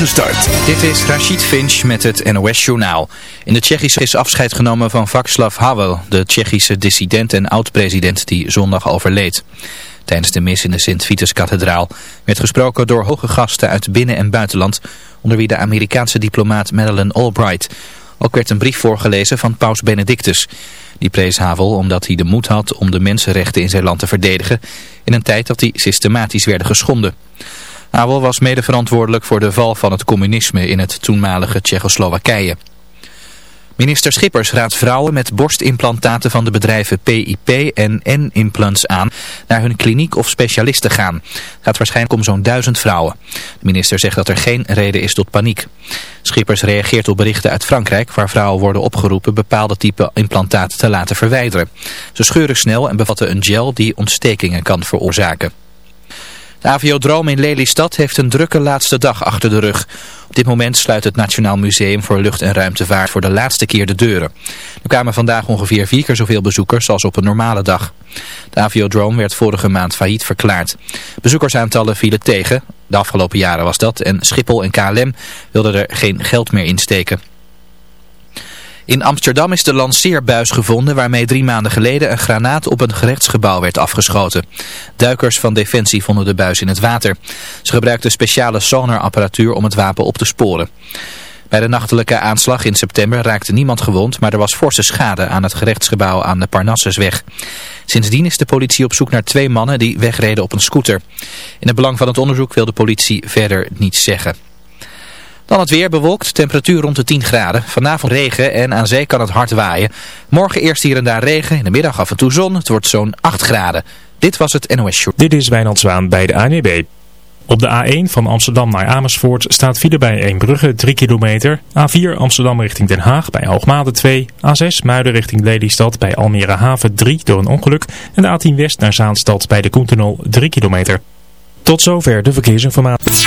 Gestart. Dit is Rachid Finch met het NOS-journaal. In de Tsjechische is afscheid genomen van Václav Havel, de Tsjechische dissident en oud-president die zondag overleed. Tijdens de mis in de Sint-Vitus-kathedraal werd gesproken door hoge gasten uit binnen- en buitenland, onder wie de Amerikaanse diplomaat Madeleine Albright. Ook werd een brief voorgelezen van paus Benedictus. Die prees Havel omdat hij de moed had om de mensenrechten in zijn land te verdedigen, in een tijd dat die systematisch werden geschonden. Havel was mede verantwoordelijk voor de val van het communisme in het toenmalige Tsjechoslowakije. Minister Schippers raadt vrouwen met borstimplantaten van de bedrijven PIP en N-implants aan naar hun kliniek of specialist te gaan. Het gaat waarschijnlijk om zo'n duizend vrouwen. De minister zegt dat er geen reden is tot paniek. Schippers reageert op berichten uit Frankrijk waar vrouwen worden opgeroepen bepaalde type implantaten te laten verwijderen. Ze scheuren snel en bevatten een gel die ontstekingen kan veroorzaken. De Aviodroom in Lelystad heeft een drukke laatste dag achter de rug. Op dit moment sluit het Nationaal Museum voor Lucht- en Ruimtevaart voor de laatste keer de deuren. Er kwamen vandaag ongeveer vier keer zoveel bezoekers als op een normale dag. De Aviodroom werd vorige maand failliet verklaard. Bezoekersaantallen vielen tegen. De afgelopen jaren was dat en Schiphol en KLM wilden er geen geld meer insteken. In Amsterdam is de lanceerbuis gevonden waarmee drie maanden geleden een granaat op een gerechtsgebouw werd afgeschoten. Duikers van Defensie vonden de buis in het water. Ze gebruikten speciale sonarapparatuur om het wapen op te sporen. Bij de nachtelijke aanslag in september raakte niemand gewond, maar er was forse schade aan het gerechtsgebouw aan de Parnassusweg. Sindsdien is de politie op zoek naar twee mannen die wegreden op een scooter. In het belang van het onderzoek wil de politie verder niets zeggen. Dan het weer bewolkt, temperatuur rond de 10 graden. Vanavond regen en aan zee kan het hard waaien. Morgen eerst hier en daar regen, in de middag af en toe zon. Het wordt zo'n 8 graden. Dit was het NOS Show. Dit is Wijnand Zwaan bij de ANWB. Op de A1 van Amsterdam naar Amersfoort staat file bij Eembrugge 3 kilometer. A4 Amsterdam richting Den Haag bij Hoogmade 2. A6 Muiden richting Lelystad bij Almere Haven 3 door een ongeluk. En de A10 West naar Zaanstad bij de Koentunnel 3 kilometer. Tot zover de verkeersinformatie.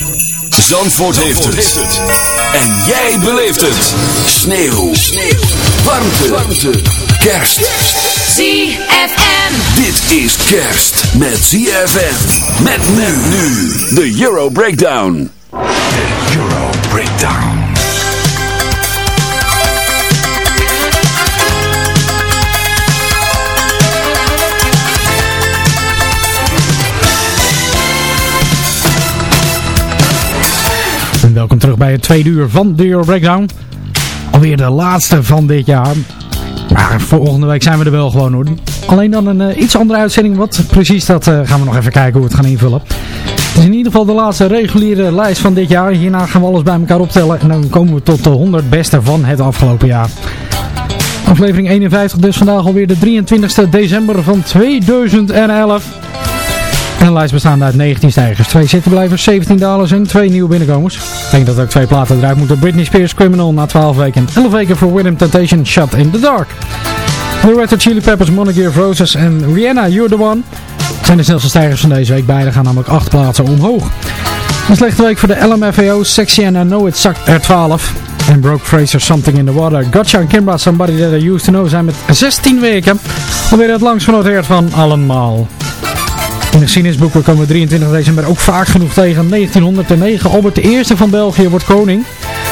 Zandvoort, heeft, het. En jij beleeft het. Sneeuw. Sneeuw. Warmte. Warmte. Kerst. ZFM. Dit is kerst met ZFM. Met nu nu. De Euro Breakdown. De Euro Breakdown. Welkom terug bij het tweede uur van de Euro Breakdown. Alweer de laatste van dit jaar. Maar volgende week zijn we er wel gewoon hoor. Alleen dan een eh, iets andere uitzending. Wat precies, dat eh, gaan we nog even kijken hoe we het gaan invullen. Het is in ieder geval de laatste reguliere lijst van dit jaar. Hierna gaan we alles bij elkaar optellen. En dan komen we tot de 100 beste van het afgelopen jaar. Aflevering 51 dus vandaag alweer de 23 december van 2011. En lijst bestaande uit 19 stijgers, 2 zittenblijvers, 17 dalers en 2 nieuwe binnenkomers. Ik denk dat ook twee platen eruit moeten. Britney Spears Criminal na 12 weken. 11 weken voor Willem Temptation Shut in the Dark. The Red Hot Chili Peppers, Monarchy of Roses en Rihanna You're the One zijn de snelste stijgers van deze week. Beide gaan namelijk 8 plaatsen omhoog. Een slechte week voor de LMFAO, Sexy and I Know It Sucked er 12. En Broke Fraser Something in the Water. Gotcha en Kimbra Somebody That I Used to Know zijn met 16 weken alweer het langst genoteerd van allemaal. In de geschiedenisboeken komen we 23 december ook vaak genoeg tegen. 1909, Albert I van België wordt koning.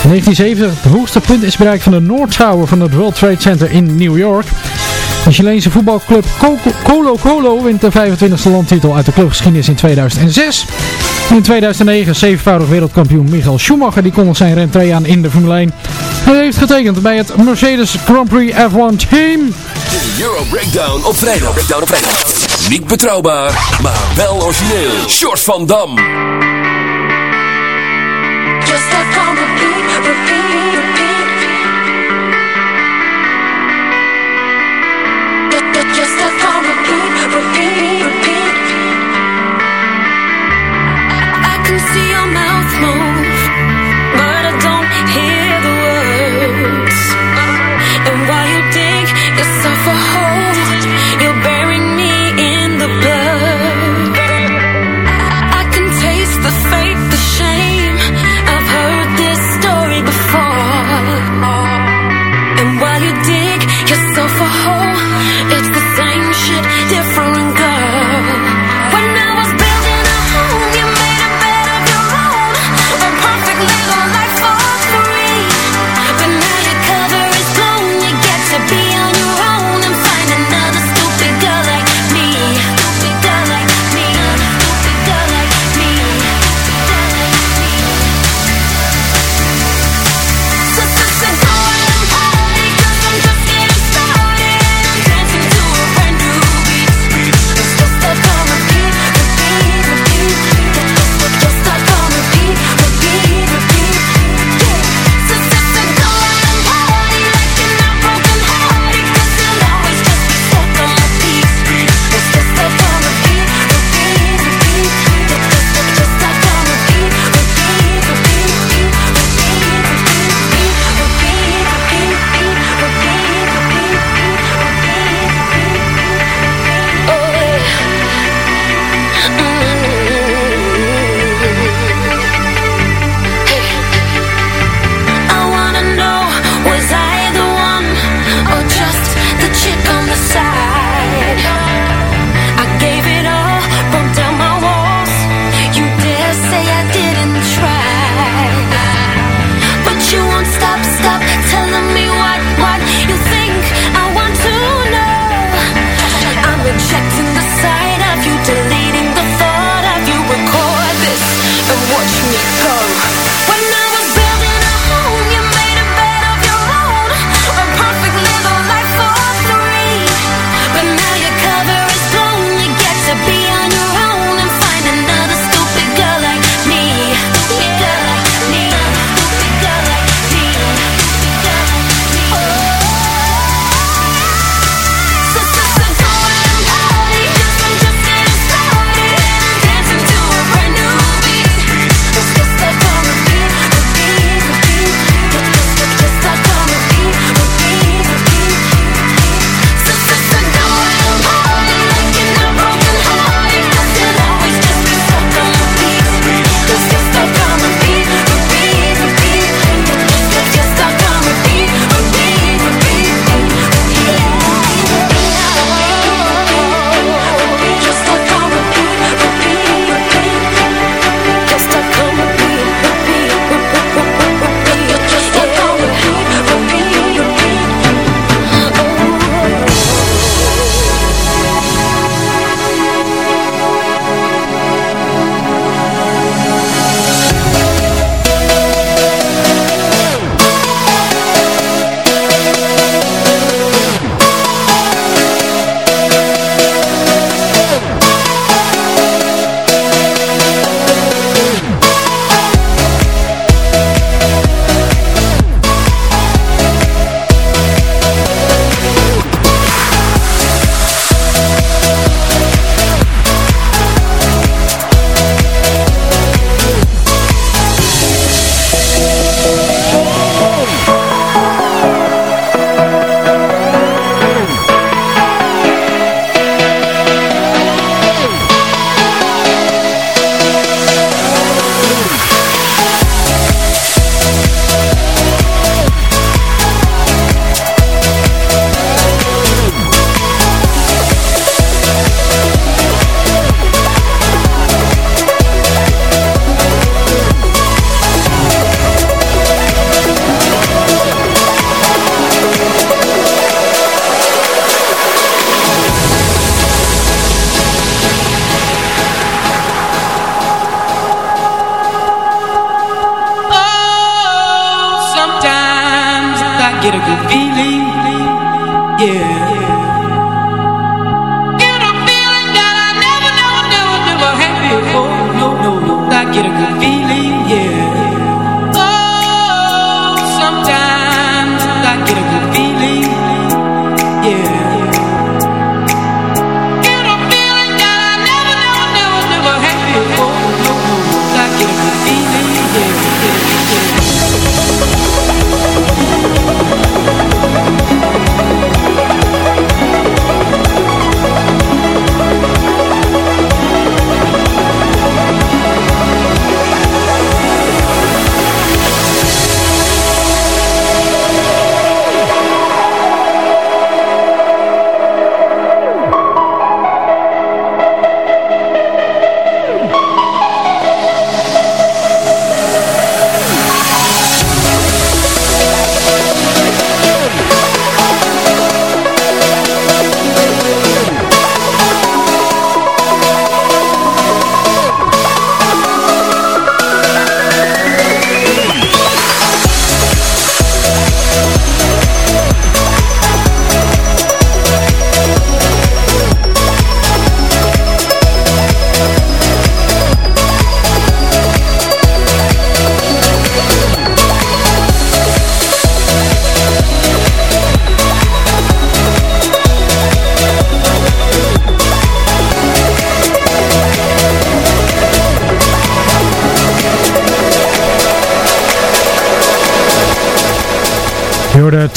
1970, het hoogste punt is bereikt van de North Tower van het World Trade Center in New York. De Chileense voetbalclub Colo Colo wint de 25e landtitel uit de clubgeschiedenis in 2006. In 2009 zevenvoudig wereldkampioen Michael Schumacher die kondigt zijn rentree aan in de Formule 1. Hij heeft getekend bij het Mercedes Grand Prix F1 team. De Euro Breakdown op vrijdag. Breakdown op. Niet betrouwbaar, maar wel origineel. Short van Dam. Just like on repeat, repeat, repeat. Ju- ju- Just like on repeat, repeat, repeat. I can see your mouth move, but I don't hear the words. And while you dig yourself a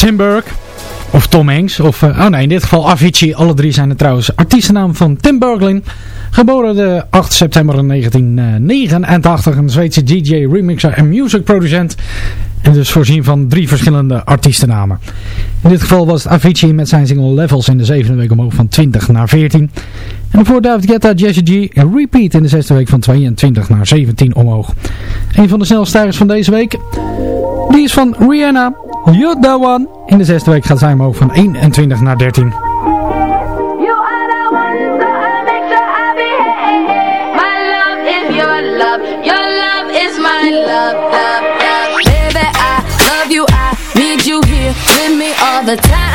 Tim Burke Of Tom Hanks. Of, eh, oh nee, in dit geval Avicii. Alle drie zijn het trouwens artiestennaam van Tim Berglin. Geboren de 8 september 1989. Een Zweedse DJ, remixer en music musicproducent. En dus voorzien van drie verschillende artiestennamen. In dit geval was het Avicii met zijn single Levels in de zevende week omhoog van 20 naar 14. En voor David Guetta, Jesse G, repeat in de zesde week van 22 naar 17 omhoog. Een van de snelstijgers van deze week, die is van Rihanna, You're the One. In de zesde week gaat zij omhoog van 21 naar 13. My love if you're love, your love is my love. Baby I love you, I need you here with me all the time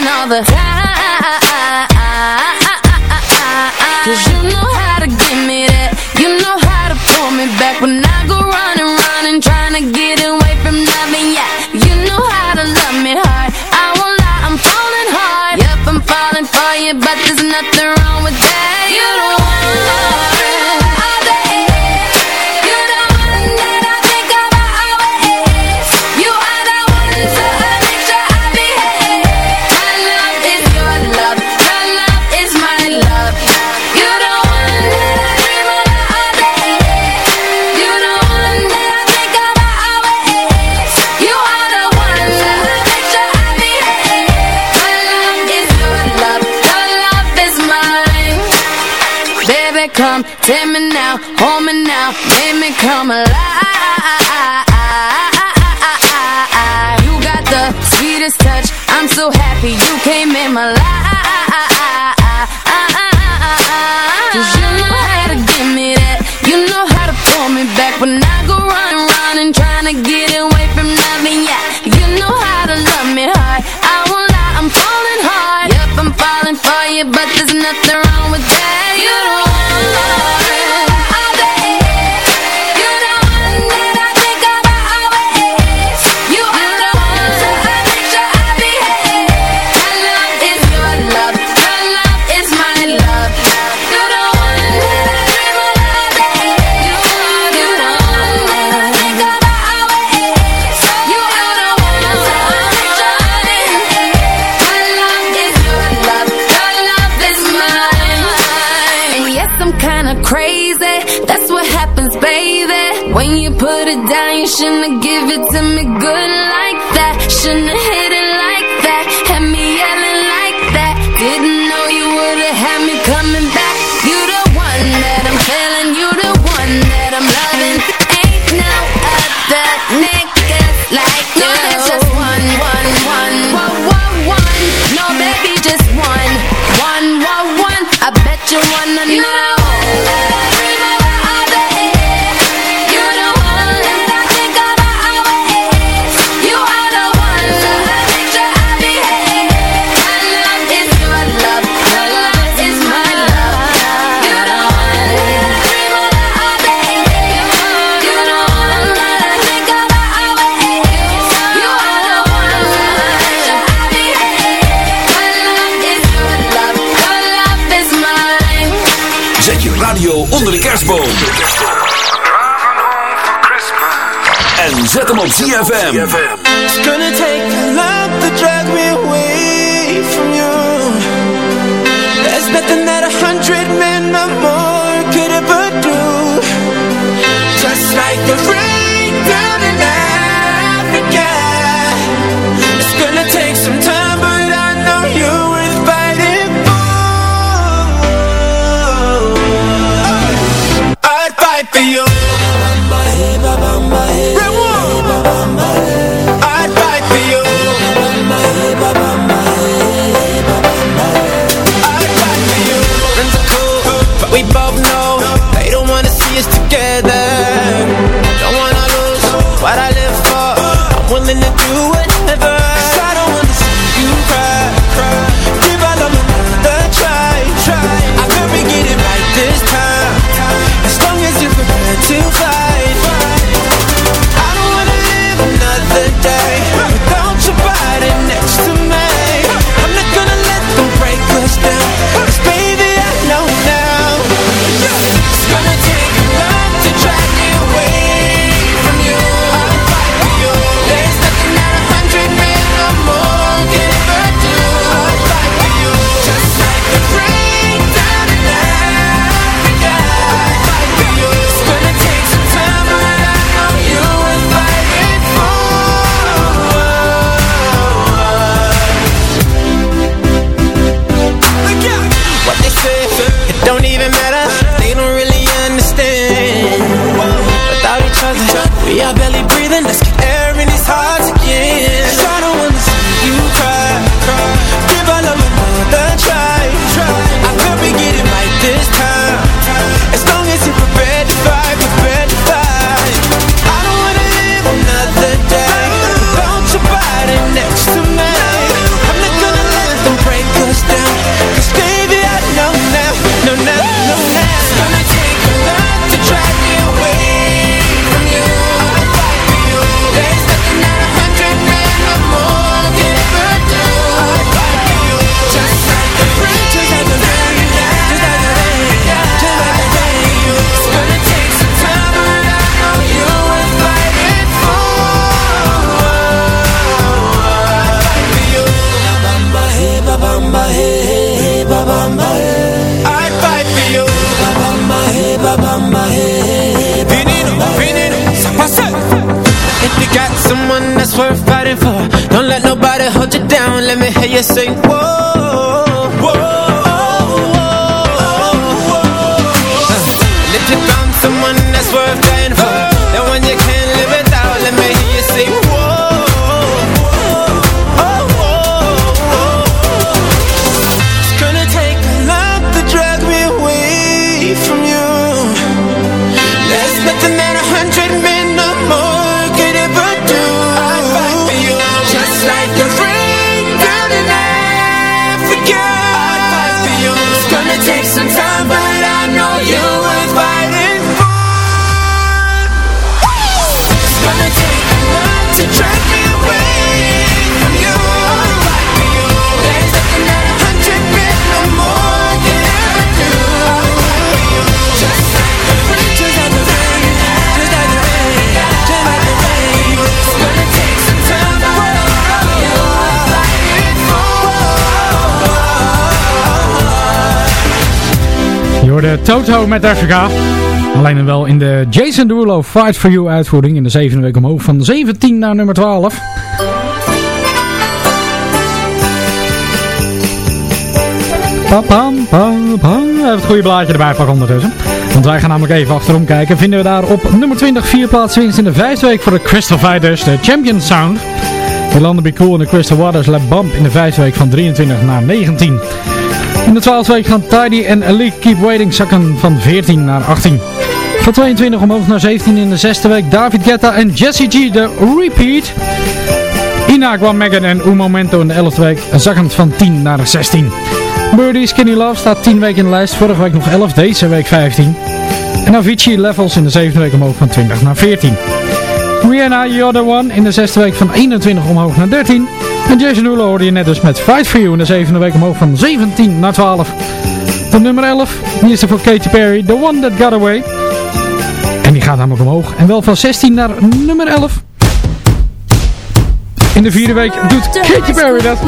doing all the Cause you know how to give me that. You know how to pull me back when Take me now, hold me now, make me come alive. you wanna En zet hem op ZFM. De Toto met Afrika. Alleen dan wel in de Jason Derulo Fight For You uitvoering. In de zevende week omhoog van 17 naar nummer 12. Pam, pam, pam. Even het goede blaadje erbij pakken ondertussen. Want wij gaan namelijk even achterom kijken. Vinden we daar op nummer 20 vier plaatsen winst in de vijfde week voor de Crystal Fighters. De Champion Sound. de Be Cool en de Crystal Waters lab Bump in de vijfde week van 23 naar 19. In de 12e week gaan Tidy en Elite Keep Waiting zakken van 14 naar 18. Van 22 omhoog naar 17 in de 6e week David Guetta en Jesse G de repeat. Ina kwam Megan en Un Momento in de 11e week zakken van 10 naar 16. Birdie Skinny Love staat 10 weken in de lijst, vorige week nog 11, deze week 15. En Avicii Levels in de 7e week omhoog van 20 naar 14. Rihanna You're The One in de 6e week van 21 omhoog naar 13. En Jason Derulo hoorde je net dus met Fight For You. In de zevende week omhoog van 17 naar 12. De nummer 11, die is er voor Katy Perry, The One That Got Away. En die gaat namelijk omhoog. En wel van 16 naar nummer 11. In de vierde week doet Katy Perry dat.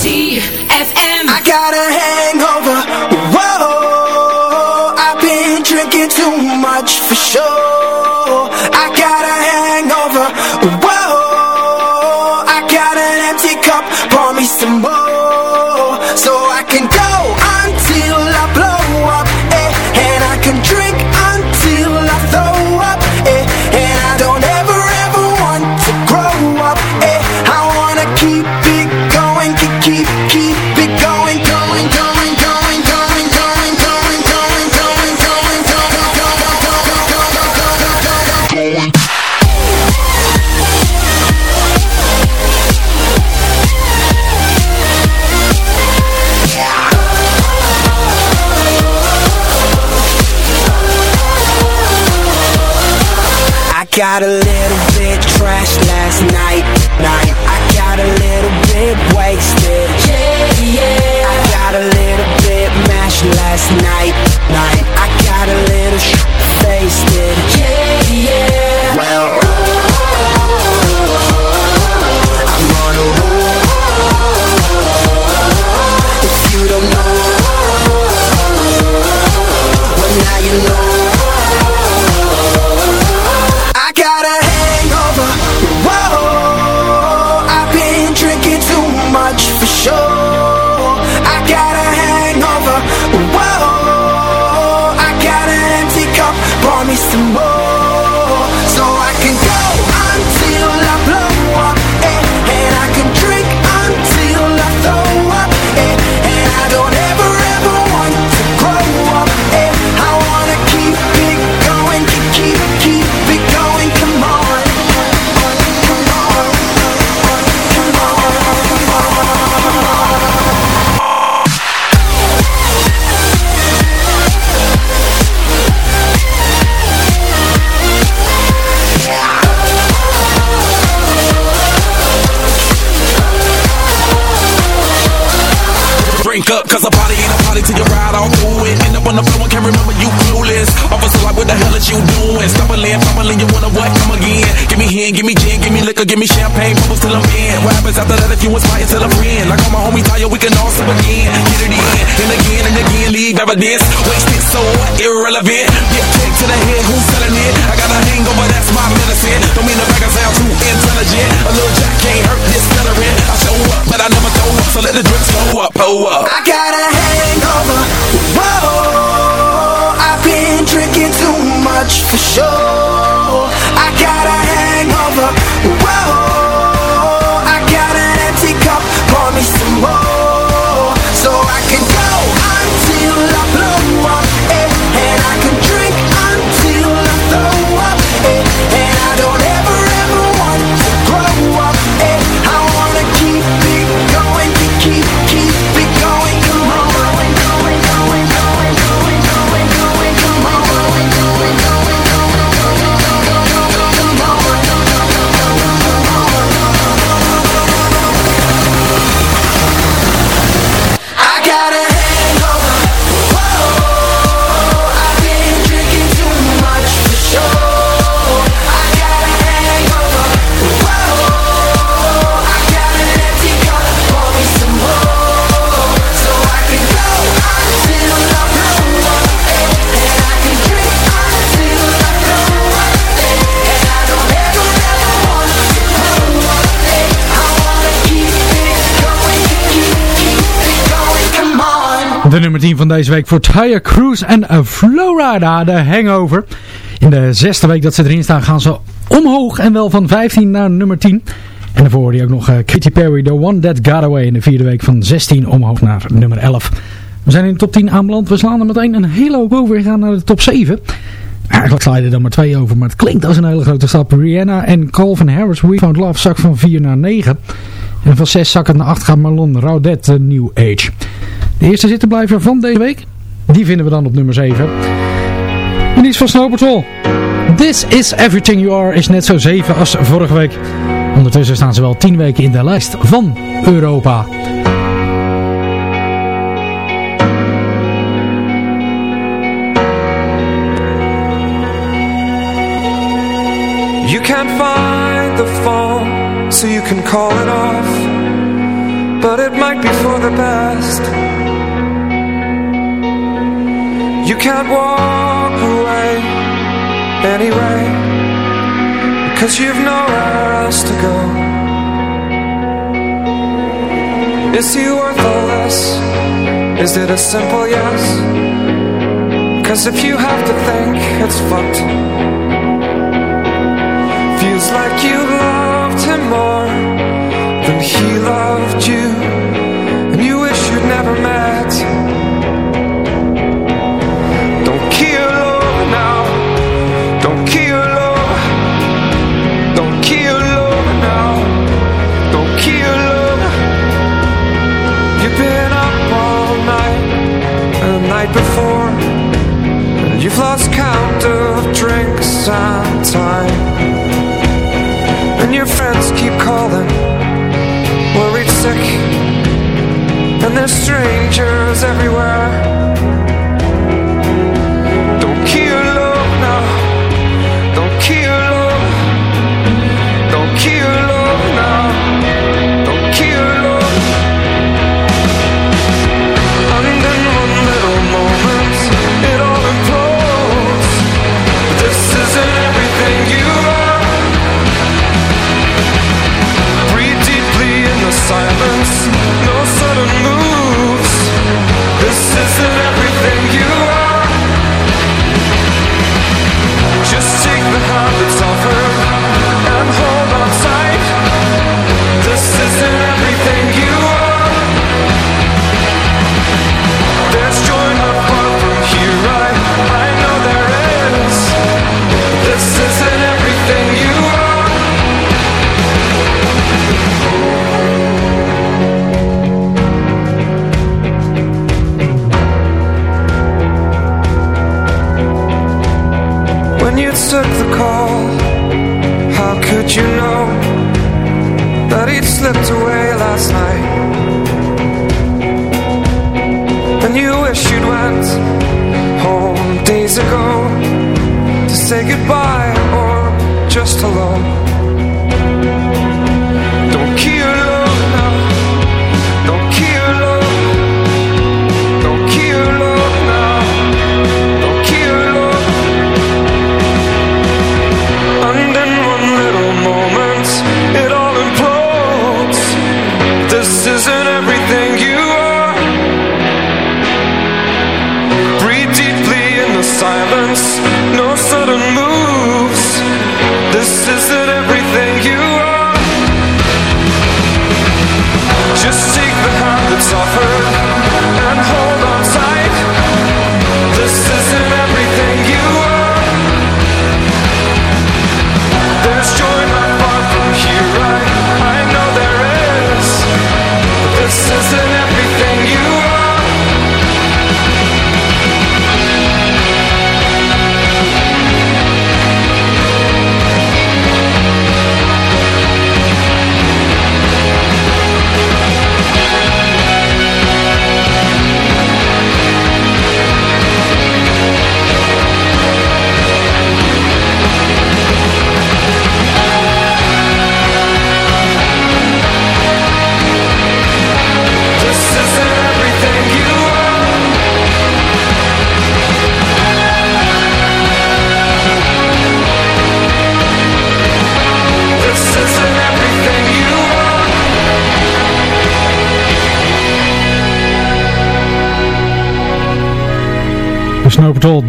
ZFM. I got a hangover. Whoa, I've been drinking too much for sure. Evidence. Wasted so irrelevant. Get kicked to the head, who's selling it? I got a hangover, that's my medicine. Don't mean to back I sound too intelligent. A little jack can't hurt this celery. I show up, but I never throw up, so let the drip slow up, pull up. I got a hangover. Whoa, I've been drinking too much for sure. I got a hangover. Whoa, until I blow up, De nummer 10 van deze week voor Tyre Cruise en Florida, de Hangover. In de zesde week dat ze erin staan gaan ze omhoog en wel van 15 naar nummer 10. En daarvoor hoorde je ook nog eh, Katy Perry, The One That Got Away in de vierde week van 16 omhoog naar nummer 11. We zijn in de top 10 aanbeland. We slaan er meteen een hele hoop over en gaan naar de top 7. Eigenlijk sla je er dan maar twee over, maar het klinkt als een hele grote stap. Rihanna en Calvin Harris, We Found Love, zak van 4 naar 9. En van 6 zakken naar 8 gaat Marlon Raudet, New Age. De eerste zittenblijver van deze week, die vinden we dan op nummer 7. En die is van Snow Patrol. This is Everything You Are is net zo 7 als vorige week. Ondertussen staan ze wel 10 weken in de lijst van Europa. You can't find the phone, so you can call it off. But it might be for the best. You can't walk away anyway, because you've nowhere else to go. Is he worthless? Is it a simple yes? Cause if you have to think, it's fucked. Feels like you loved him more than he loved you,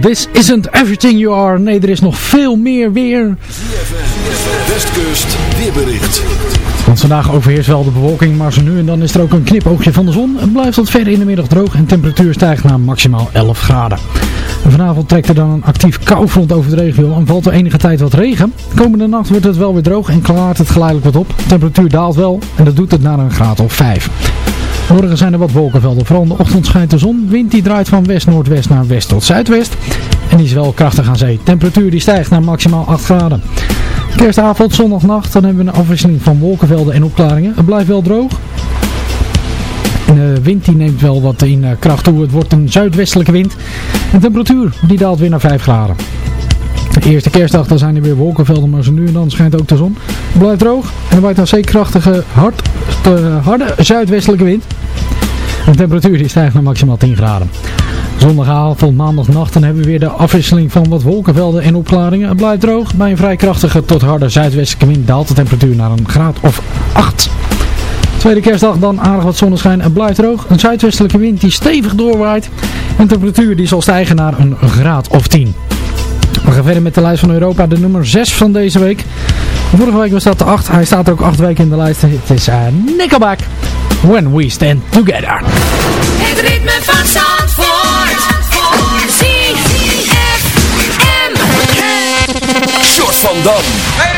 this isn't everything you are. Nee, er is nog veel meer weer. Westkust weerbericht. Want vandaag overheerst wel de bewolking, maar zo nu en dan is er ook een knipoogje van de zon. Het blijft tot ver in de middag droog en temperatuur stijgt naar maximaal 11 graden. Vanavond trekt er dan een actief koufront over de regio en valt er enige tijd wat regen. De komende nacht wordt het wel weer droog en klaart het geleidelijk wat op. De temperatuur daalt wel en dat doet het naar een graad of 5. Morgen zijn er wat wolkenvelden. Vooral in de ochtend schijnt de zon. Wind die draait van west-noordwest naar west tot zuidwest. En die is wel krachtig aan zee. Temperatuur die stijgt naar maximaal 8 graden. Kerstavond, zondagnacht, dan hebben we een afwisseling van wolkenvelden en opklaringen. Het blijft wel droog. De wind die neemt wel wat in eh, kracht toe. Het wordt een zuidwestelijke wind. De temperatuur die daalt weer naar 5 graden. De eerste kerstdag dan zijn er weer wolkenvelden, maar zo nu en dan schijnt ook de zon. Het blijft droog en er waait een zeer krachtige, eh, harde zuidwestelijke wind. De temperatuur die stijgt naar maximaal 10 graden. Zondagavond, maandagnacht, dan hebben we weer de afwisseling van wat wolkenvelden en opklaringen. Het blijft droog. Bij een vrij krachtige tot harde zuidwestelijke wind daalt de temperatuur naar een graad of 8. Tweede kerstdag dan aardig wat zonneschijn. Het blijft droog. Een zuidwestelijke wind die stevig doorwaait. En de temperatuur die zal stijgen naar een graad of 10. We gaan verder met de lijst van Europa, de nummer 6 van deze week. Vorige week was dat de 8. Hij staat ook 8 weken in de lijst. Het is uh, Nickelback. When We Stand Together. Het ritme van Zandvoort. ZFM. Short van Dam.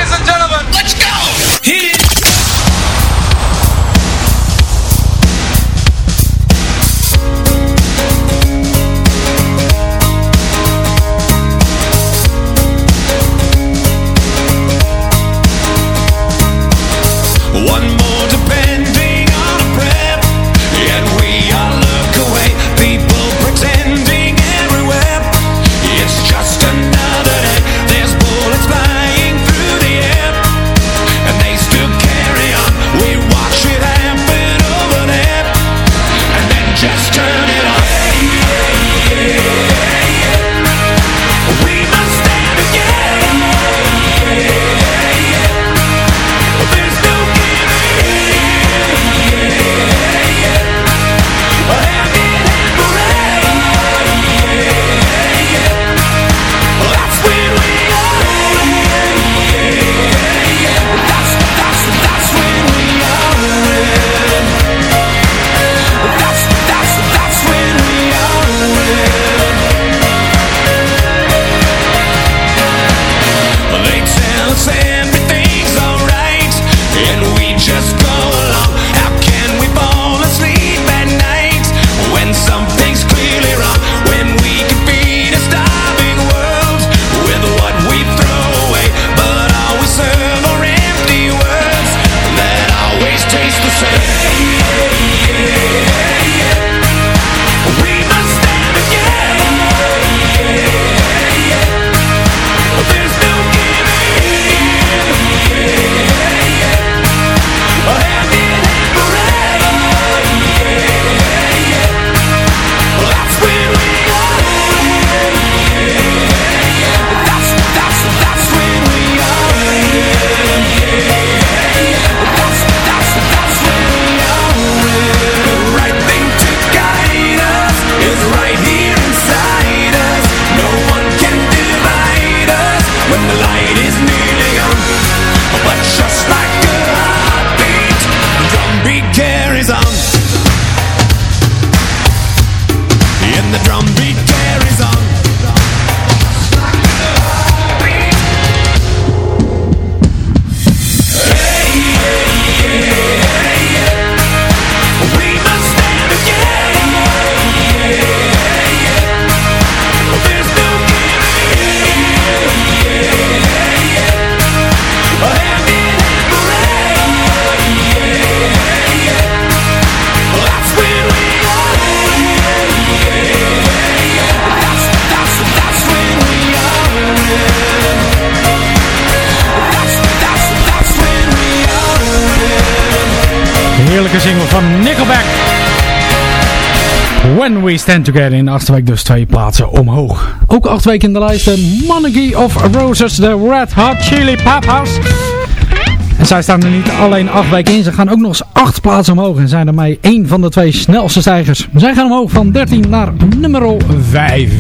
heerlijke single van Nickelback. When We Stand Together in acht week dus twee plaatsen omhoog. Ook acht weken in de lijst de Monarchy of Roses, de Red Hot Chili Peppers. En zij staan er niet alleen acht weken in, ze gaan ook nog eens acht plaatsen omhoog. En zijn daarmee één van de twee snelste stijgers. Zij gaan omhoog van 13 naar nummer 5.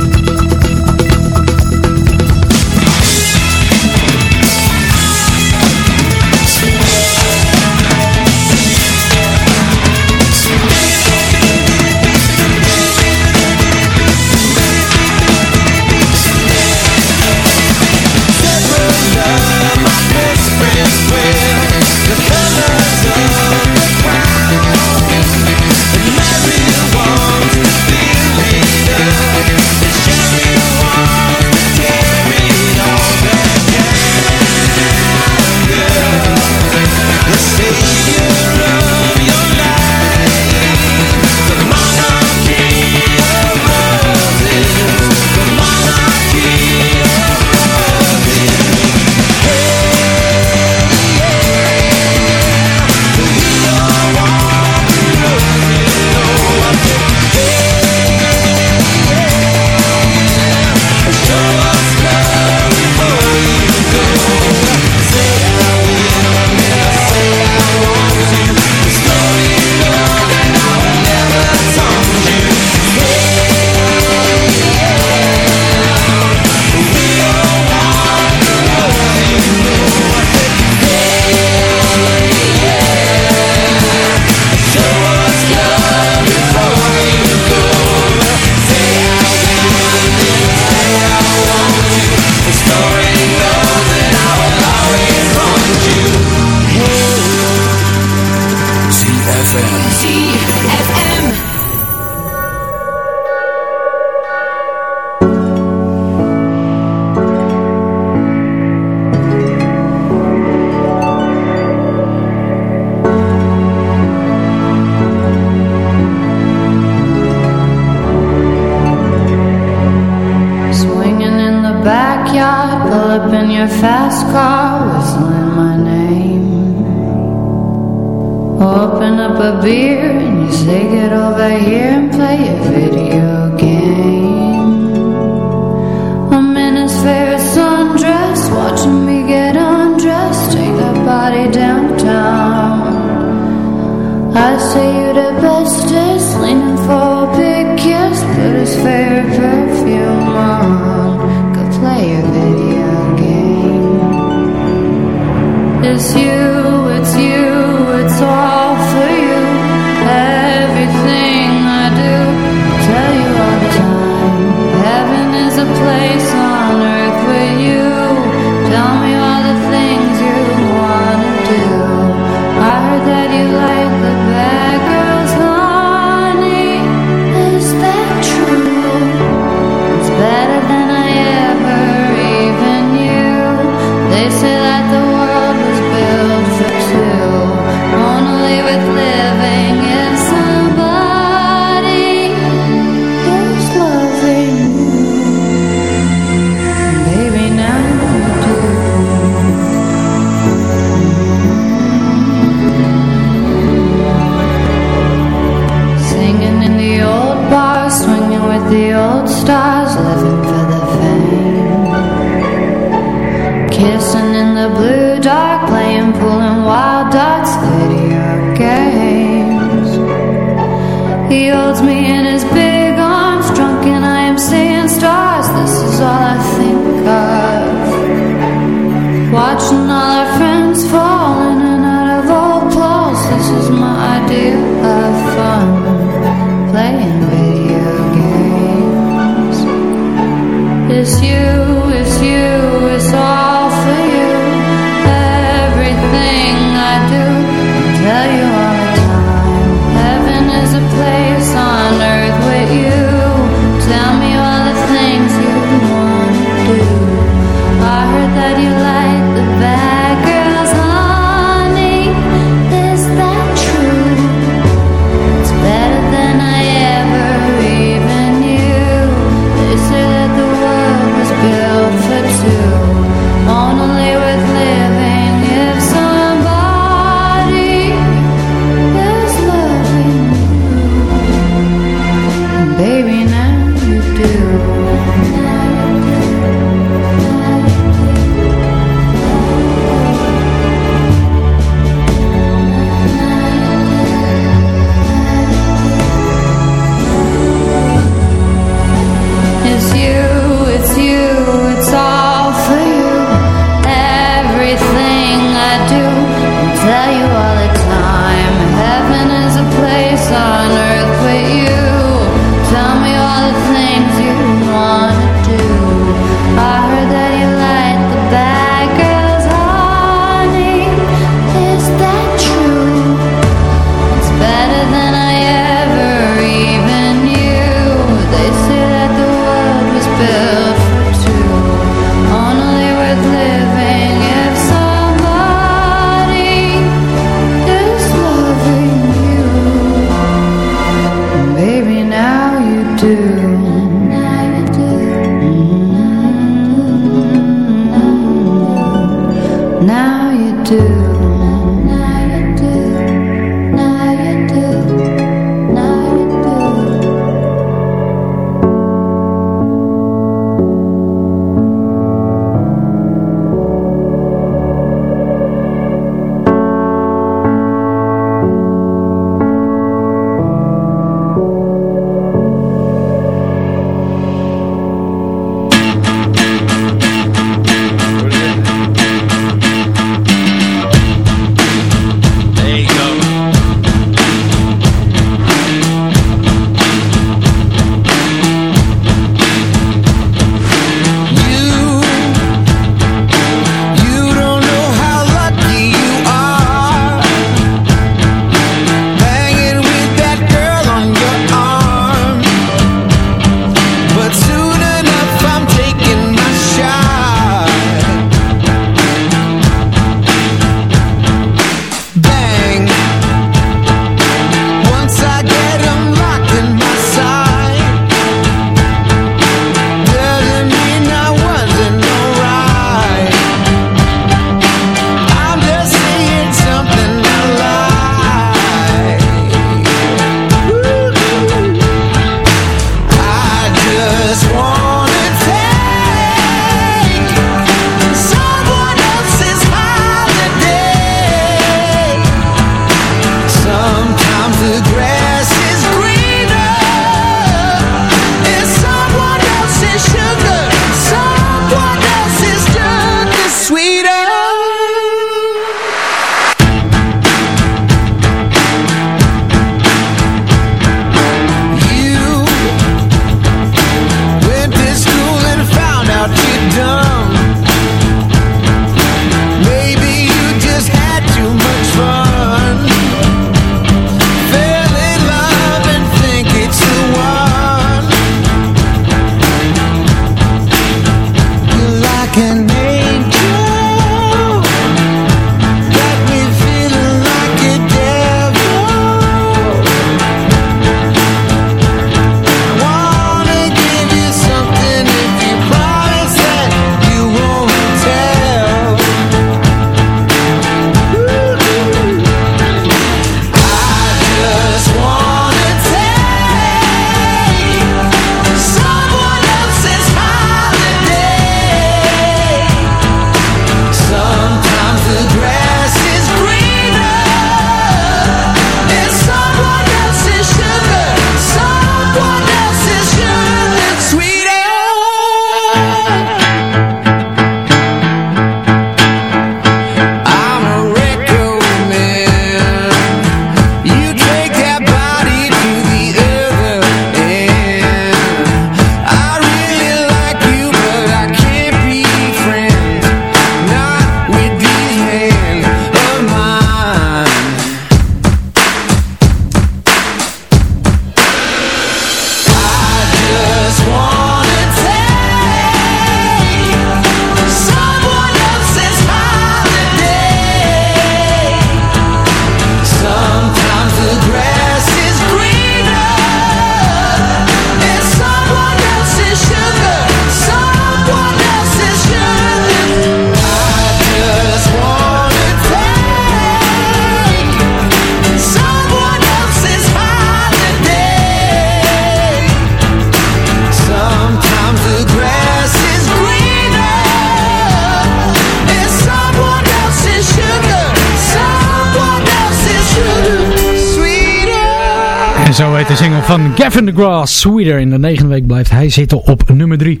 Grass, Sweeter. In de negende week blijft hij zitten op nummer 3.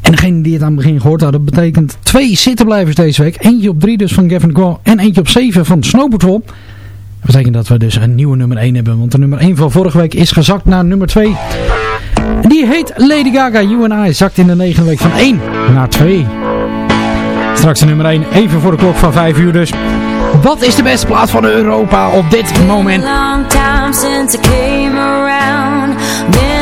En degene die het aan het begin gehoord hadden, betekent twee zittenblijvers deze week. Eentje op 3 dus van Gavin Graw en eentje op 7 van Snow Dat betekent dat we dus een nieuwe nummer 1 hebben, want de nummer 1 van vorige week is gezakt naar nummer 2. Die heet Lady Gaga, You and I, zakt in de negende week van 1 naar 2. Straks de nummer 1, even voor de klok van 5 uur dus. Wat is de beste plaats van Europa op dit moment? Long time since I came around. 내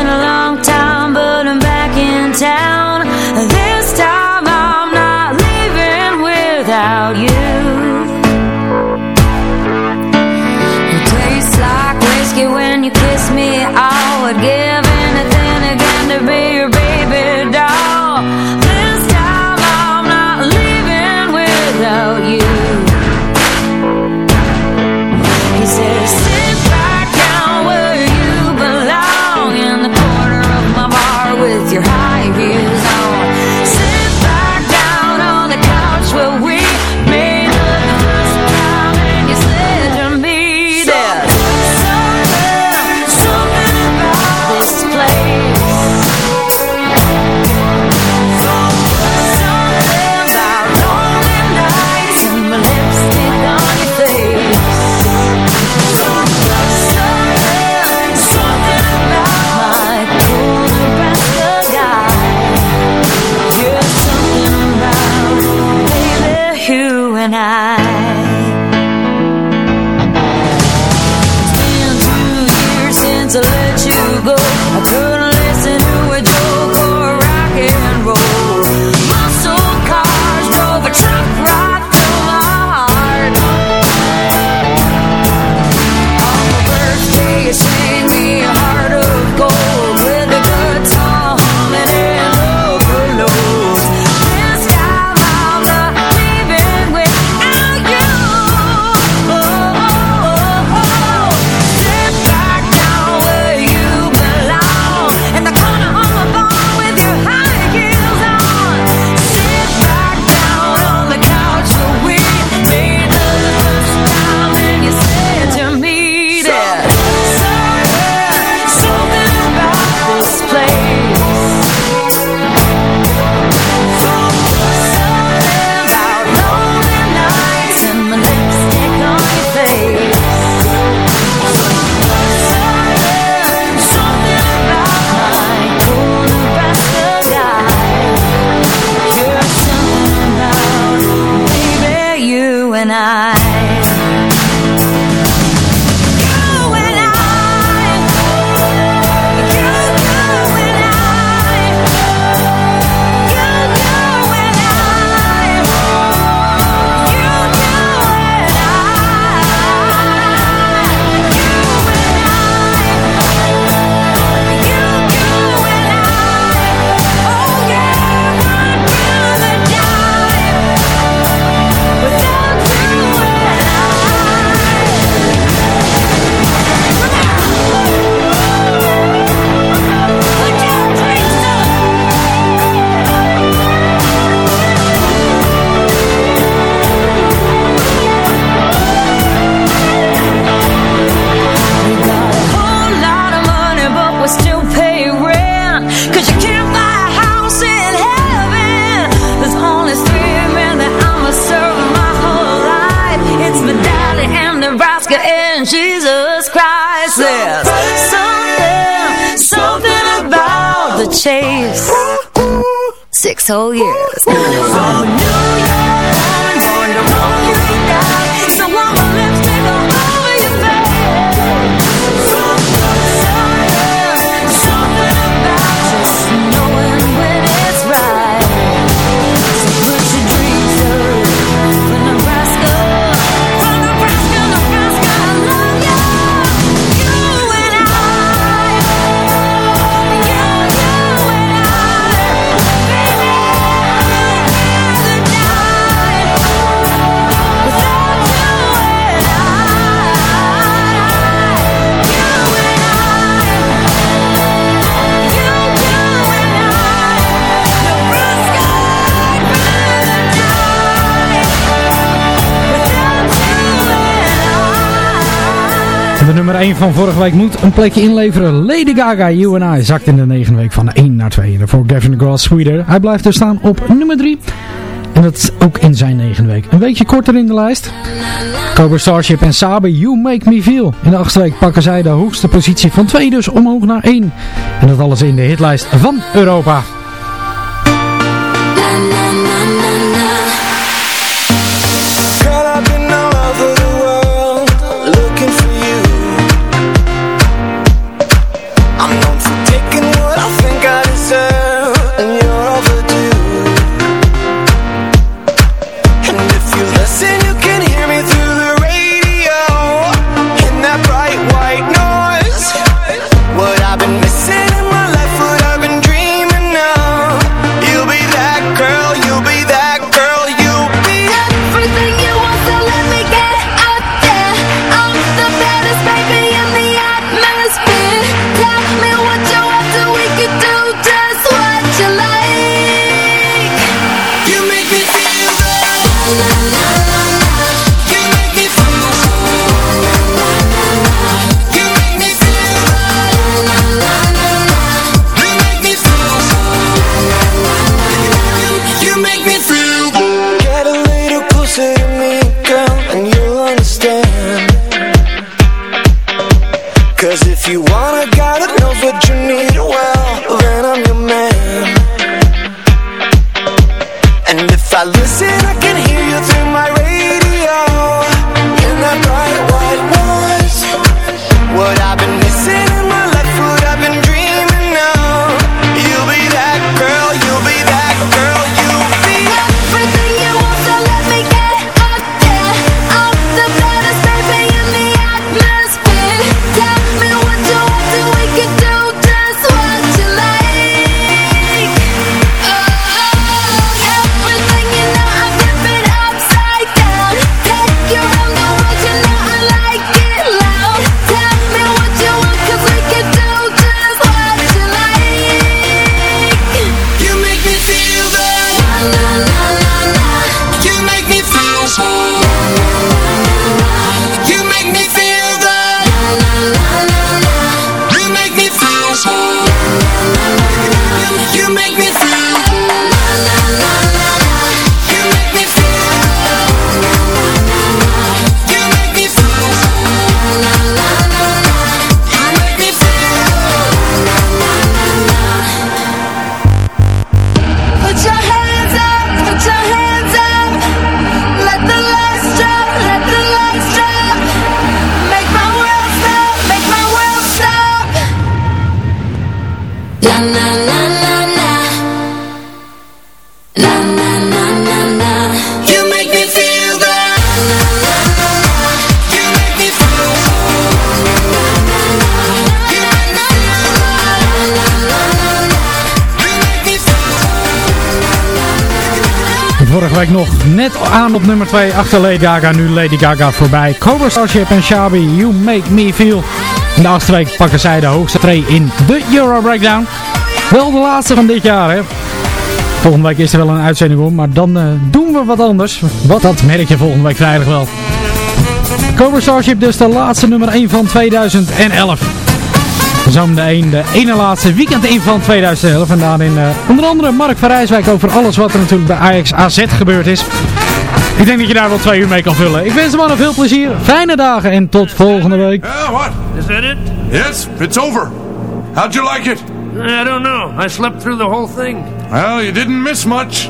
soul years. Nummer 1 van vorige week moet een plekje inleveren. Lady Gaga, You and I, zakt in de negende week van 1 naar 2. En daarvoor Gavin Grass, Sweeter. Hij blijft dus staan op nummer 3. En dat ook in zijn negende week. Een weekje korter in de lijst. Cobra Starship en Sabe, You Make Me Feel. In de achtste week pakken zij de hoogste positie van 2 dus omhoog naar 1. En dat alles in de hitlijst van Europa. Nog net aan op nummer 2 achter Lady Gaga. Nu Lady Gaga voorbij. Cobra Starship en Shabi, You Make Me Feel. In de achtste week pakken zij de hoogste tree in de Euro Breakdown. Wel de laatste van dit jaar, hè. Volgende week is er wel een uitzending om, maar dan eh, doen we wat anders. Wat dat merk je volgende week vrijdag wel. Cobra Starship dus de laatste nummer 1 van 2011. Zomer de 1, de ene laatste weekend in van 2011. En daarin uh, onder andere Mark van Rijswijk over alles wat er natuurlijk bij Ajax AZ gebeurd is. Ik denk dat je daar wel twee uur mee kan vullen. Ik wens hem mannen veel plezier, fijne dagen en tot volgende week. Yeah, what? Is that it? Yes, it's over. How'd you like it? I don't know. I slept through the whole thing. Well, you didn't miss much.